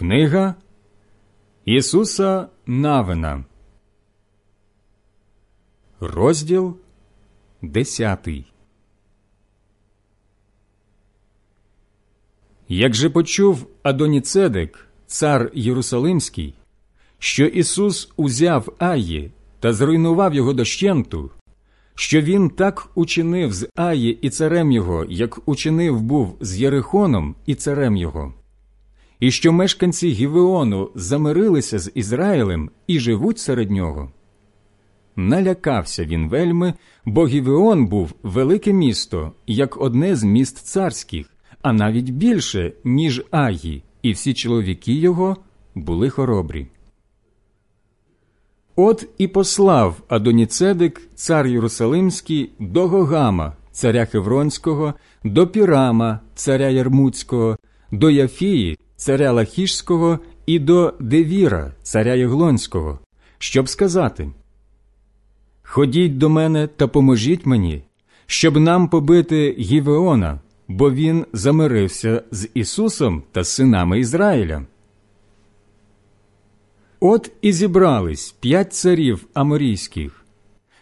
Книга Ісуса Навина, розділ десятий. Як же почув Адоніцедек, цар Єрусалимський, що Ісус узяв Аї та зруйнував його дощенту, що він так учинив з Аї і царем його, як учинив був з Єрихоном і царем його і що мешканці Гівеону замирилися з Ізраїлем і живуть серед нього. Налякався він вельми, бо Гівеон був велике місто, як одне з міст царських, а навіть більше, ніж Аї, і всі чоловіки його були хоробрі. От і послав Адоніцедик, цар Єрусалимський, до Гогама, царя Хевронського, до Пірама, царя Ярмуцького, до Яфії, царя Лахішського і до Девіра, царя Єглонського, щоб сказати Ходіть до мене та поможіть мені, щоб нам побити Гівеона, бо він замирився з Ісусом та синами Ізраїля. От і зібрались п'ять царів аморійських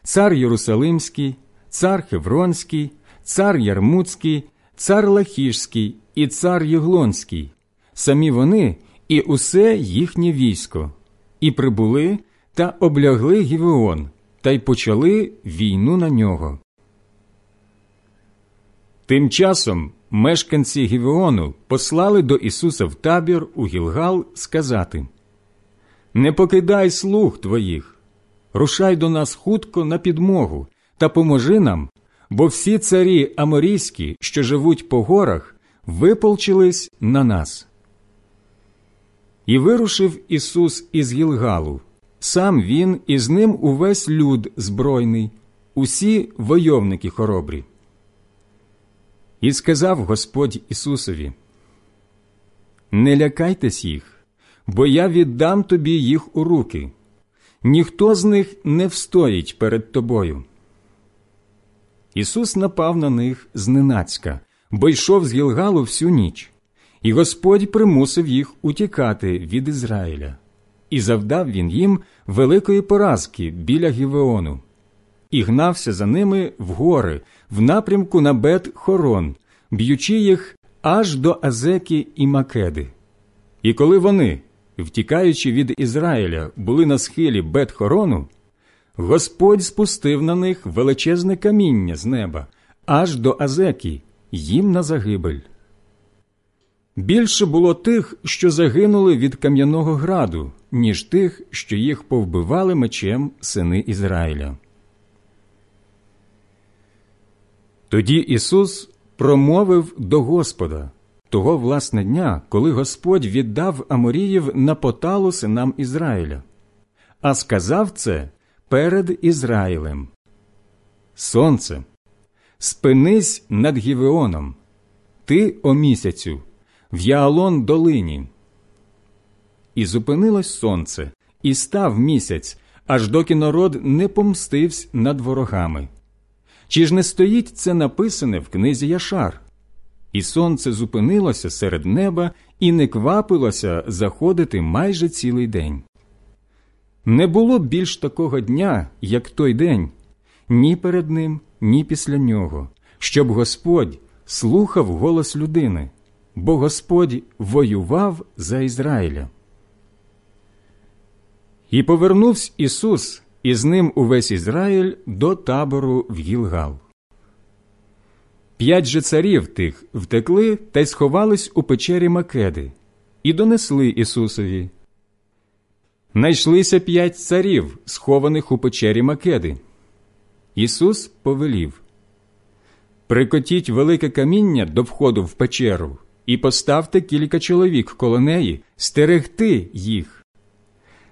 цар Єрусалимський, цар Хевронський, цар Ярмуцький, цар Лахішський і цар Єглонський, самі вони і усе їхнє військо, і прибули та облягли Гівеон, та й почали війну на нього. Тим часом мешканці Гівеону послали до Ісуса в табір у Гілгал сказати Не покидай слуг твоїх, рушай до нас хутко на підмогу та поможи нам, бо всі царі аморійські, що живуть по горах, виполчились на нас. І вирушив Ісус із Гілгалу, сам він і з ним увесь люд збройний, усі войовники хоробрі. І сказав Господь Ісусові: Не лякайтесь їх, бо я віддам тобі їх у руки, ніхто з них не встоїть перед тобою. Ісус напав на них зненацька, бо йшов з Гілгалу всю ніч. І Господь примусив їх утікати від Ізраїля, і завдав він їм великої поразки біля Гівеону, і гнався за ними в гори, в напрямку на бет Хорон, б'ючи їх аж до Азеки і Македи. І коли вони, втікаючи від Ізраїля, були на схилі бет Хорону, Господь спустив на них величезне каміння з неба аж до Азеки, їм на загибель. Більше було тих, що загинули від кам'яного граду, ніж тих, що їх повбивали мечем сини Ізраїля. Тоді Ісус промовив до Господа того власне дня, коли Господь віддав Аморіїв на поталу синам Ізраїля, а сказав це перед Ізраїлем. Сонце, спинись над Гівеоном, ти, о місяцю, в Яалон долині. І зупинилось сонце, і став місяць, аж доки народ не помстився над ворогами. Чи ж не стоїть це написане в книзі Яшар? І сонце зупинилося серед неба і не квапилося заходити майже цілий день. Не було більш такого дня, як той день, ні перед ним, ні після нього, щоб Господь слухав голос людини бо Господь воював за Ізраїля. І повернувся Ісус і з ним увесь Ізраїль до табору в Гілгал. П'ять же царів тих втекли та й сховались у печері Македи, і донесли Ісусові. Найшлися п'ять царів, схованих у печері Македи. Ісус повелів Прикотіть велике каміння до входу в печеру і поставте кілька чоловік коло неї, стерегти їх.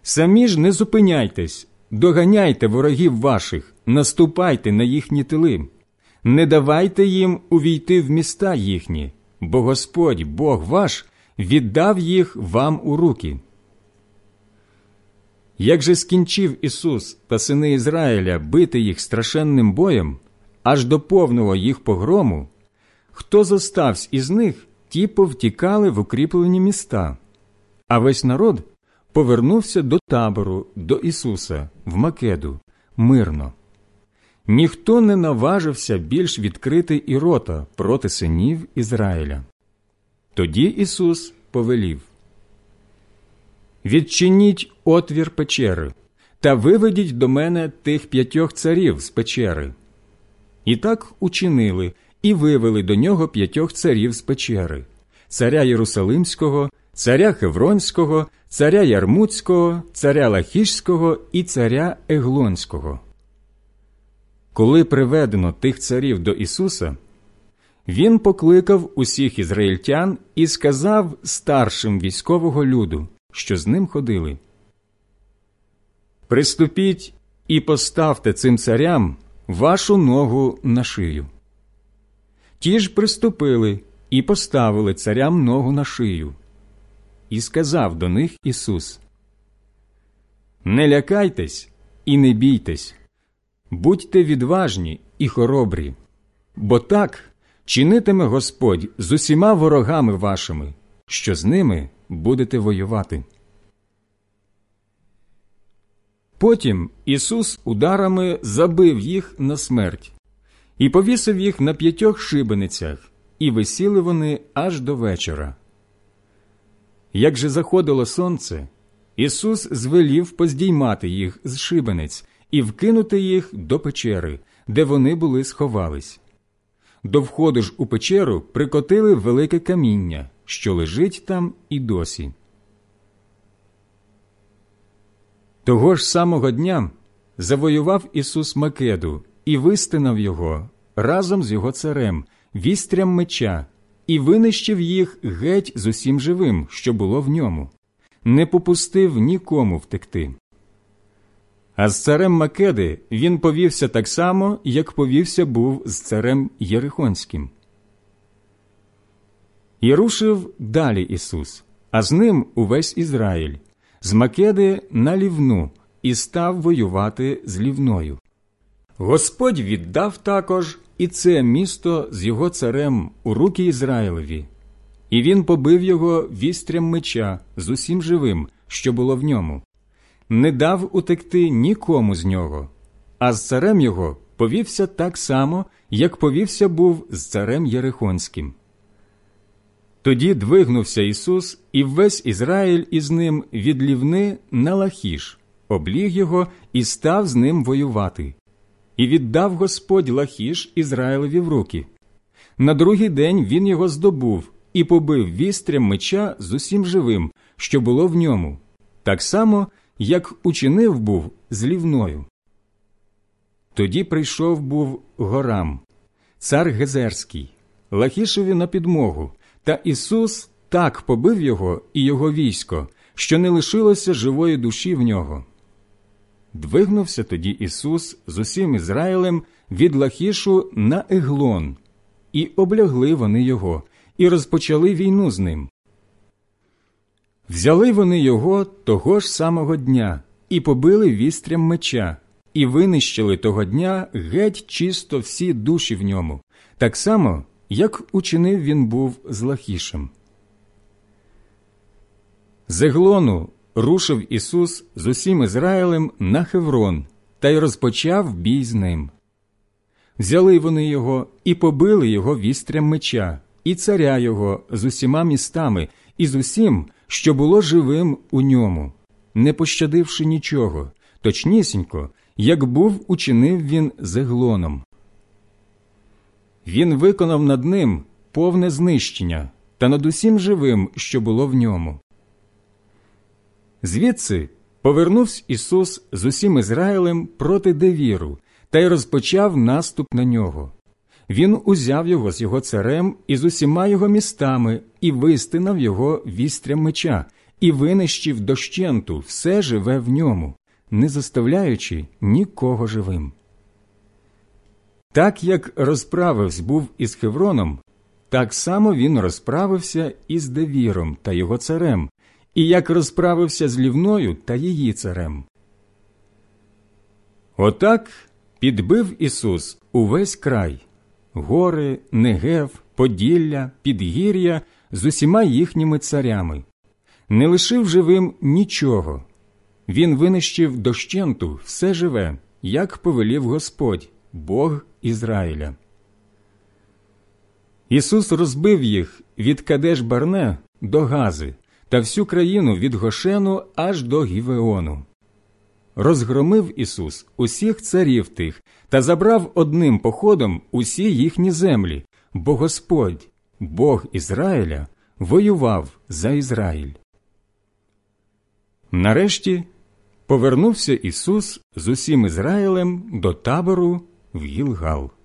Самі ж не зупиняйтесь, доганяйте ворогів ваших, наступайте на їхні тили, не давайте їм увійти в міста їхні, бо Господь, Бог ваш, віддав їх вам у руки. Як же скінчив Ісус та сини Ізраїля бити їх страшенним боєм, аж до повного їх погрому, хто зостався із них, ті повтікали в укріплені міста, а весь народ повернувся до табору, до Ісуса в Македу мирно. Ніхто не наважився більш відкрити і рота проти синів Ізраїля. Тоді Ісус повелів Відчиніть отвір печери та виведіть до мене тих п'ятьох царів з печери. І так учинили і вивели до нього п'ятьох царів з печери царя Єрусалимського, царя Хевронського, царя Ярмуцького, царя Лахішського і царя Еглонського. Коли приведено тих царів до Ісуса, Він покликав усіх ізраїльтян і сказав старшим військового люду, що з ним ходили Приступіть і поставте цим царям вашу ногу на шию. Ті ж приступили і поставили царям ногу на шию. І сказав до них Ісус: Не лякайтесь і не бійтесь, будьте відважні і хоробрі, бо так чинитиме Господь з усіма ворогами вашими, що з ними будете воювати. Потім Ісус ударами забив їх на смерть і повісив їх на п'ятьох шибеницях, і висіли вони аж до вечора. Як же заходило сонце, Ісус звелів поздіймати їх з шибениць і вкинути їх до печери, де вони були сховались. До входу ж у печеру прикотили велике каміння, що лежить там і досі. Того ж самого дня завоював Ісус Македу і вистинав його разом з його царем, вістрям меча, і винищив їх геть з усім живим, що було в ньому, не попустив нікому втекти. А з царем Македи він повівся так само, як повівся був з царем Єрихонським. І рушив далі Ісус, а з ним увесь Ізраїль, з Македи на лівну і став воювати з лівною. Господь віддав також і це місто з його царем у руки Ізраїлеві, і він побив його вістрям меча з усім живим, що було в ньому, не дав утекти нікому з нього, а з царем його повівся так само, як повівся був з царем Єрихонським. Тоді двигнувся Ісус і весь Ізраїль із ним від лівни на лахіш, обліг його і став з ним воювати. І віддав Господь лахіш Ізраїлеві в руки. На другий день він його здобув і побив вістрям меча з усім живим, що було в ньому, так само, як учинив був з лівною. Тоді прийшов був горам, цар Гезерський, Лахішеві на підмогу, та Ісус так побив його і його військо, що не лишилося живої душі в нього. Двигнувся тоді Ісус з усім Ізраїлем від Лахішу на Еглон, і облягли вони його, і розпочали війну з ним. Взяли вони його того ж самого дня і побили вістрям меча, і винищили того дня геть чисто всі душі в ньому, так само, як учинив він був з Лахішем. З Еглону рушив Ісус з усім Ізраїлем на Хеврон та й розпочав бій з ним. Взяли вони його і побили його вістрям меча, і царя його з усіма містами, і з усім, що було живим у ньому, не пощадивши нічого, точнісінько, як був учинив він з Еглоном. Він виконав над ним повне знищення та над усім живим, що було в ньому. Звідси повернувся Ісус з усім Ізраїлем проти Девіру та й розпочав наступ на нього. Він узяв його з його царем і з усіма його містами і вистинав його вістрям меча, і винищив дощенту все живе в ньому, не заставляючи нікого живим. Так як розправився був із Хевроном, так само він розправився із Девіром та його царем, і як розправився з лівною та її царем. Отак підбив Ісус увесь край гори, Негев, Поділля, Підгір'я з усіма їхніми царями, не лишив живим нічого. Він винищив дощенту все живе, як повелів Господь, Бог Ізраїля. Ісус розбив їх від Кадеш Барне до Гази та всю країну від Гошену аж до Гівеону. Розгромив Ісус усіх царів тих та забрав одним походом усі їхні землі, бо Господь, Бог Ізраїля, воював за Ізраїль. Нарешті повернувся Ісус з усім Ізраїлем до табору в Гілгал.